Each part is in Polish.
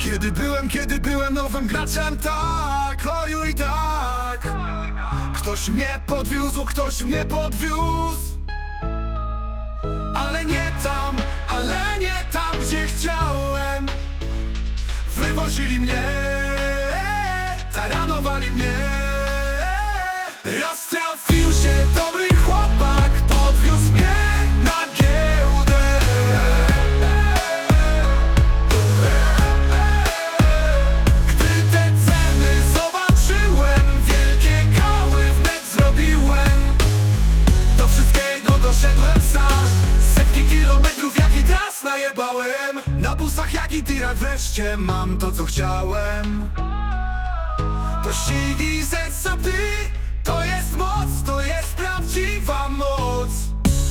Kiedy byłem, kiedy byłem nowym graczem, tak, oju i tak. Ktoś mnie podwiózł, ktoś mnie podwiózł. Ale nie tam, ale nie tam, gdzie chciałem. Wywozili mnie, taranowali mnie busach jak i tirach wreszcie mam to co chciałem. To ścigi ze sobie To jest moc, to jest prawdziwa moc.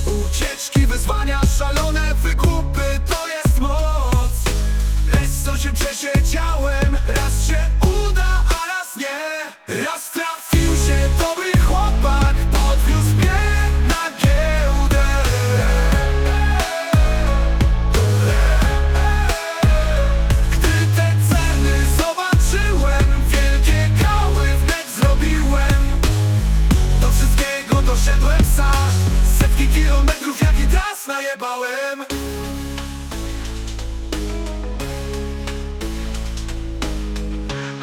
Ucieczki, wyzwania, szalone najebałem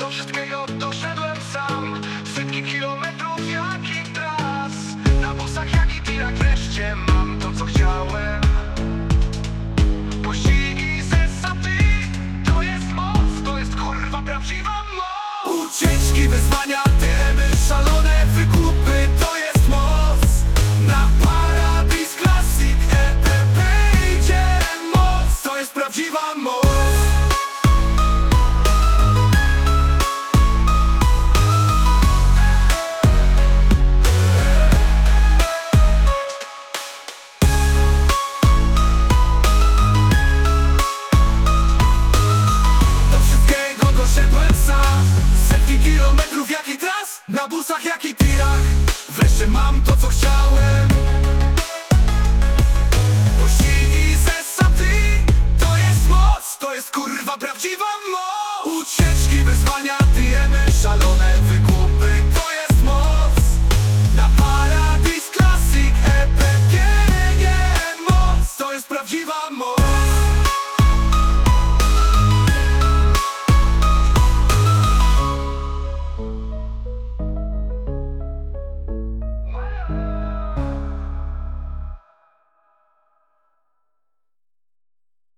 Do wszystkiego doszedłem sam. Setki kilometrów jak i tras. Na busach jak i tirach wreszcie kurwa prawdziwa moc!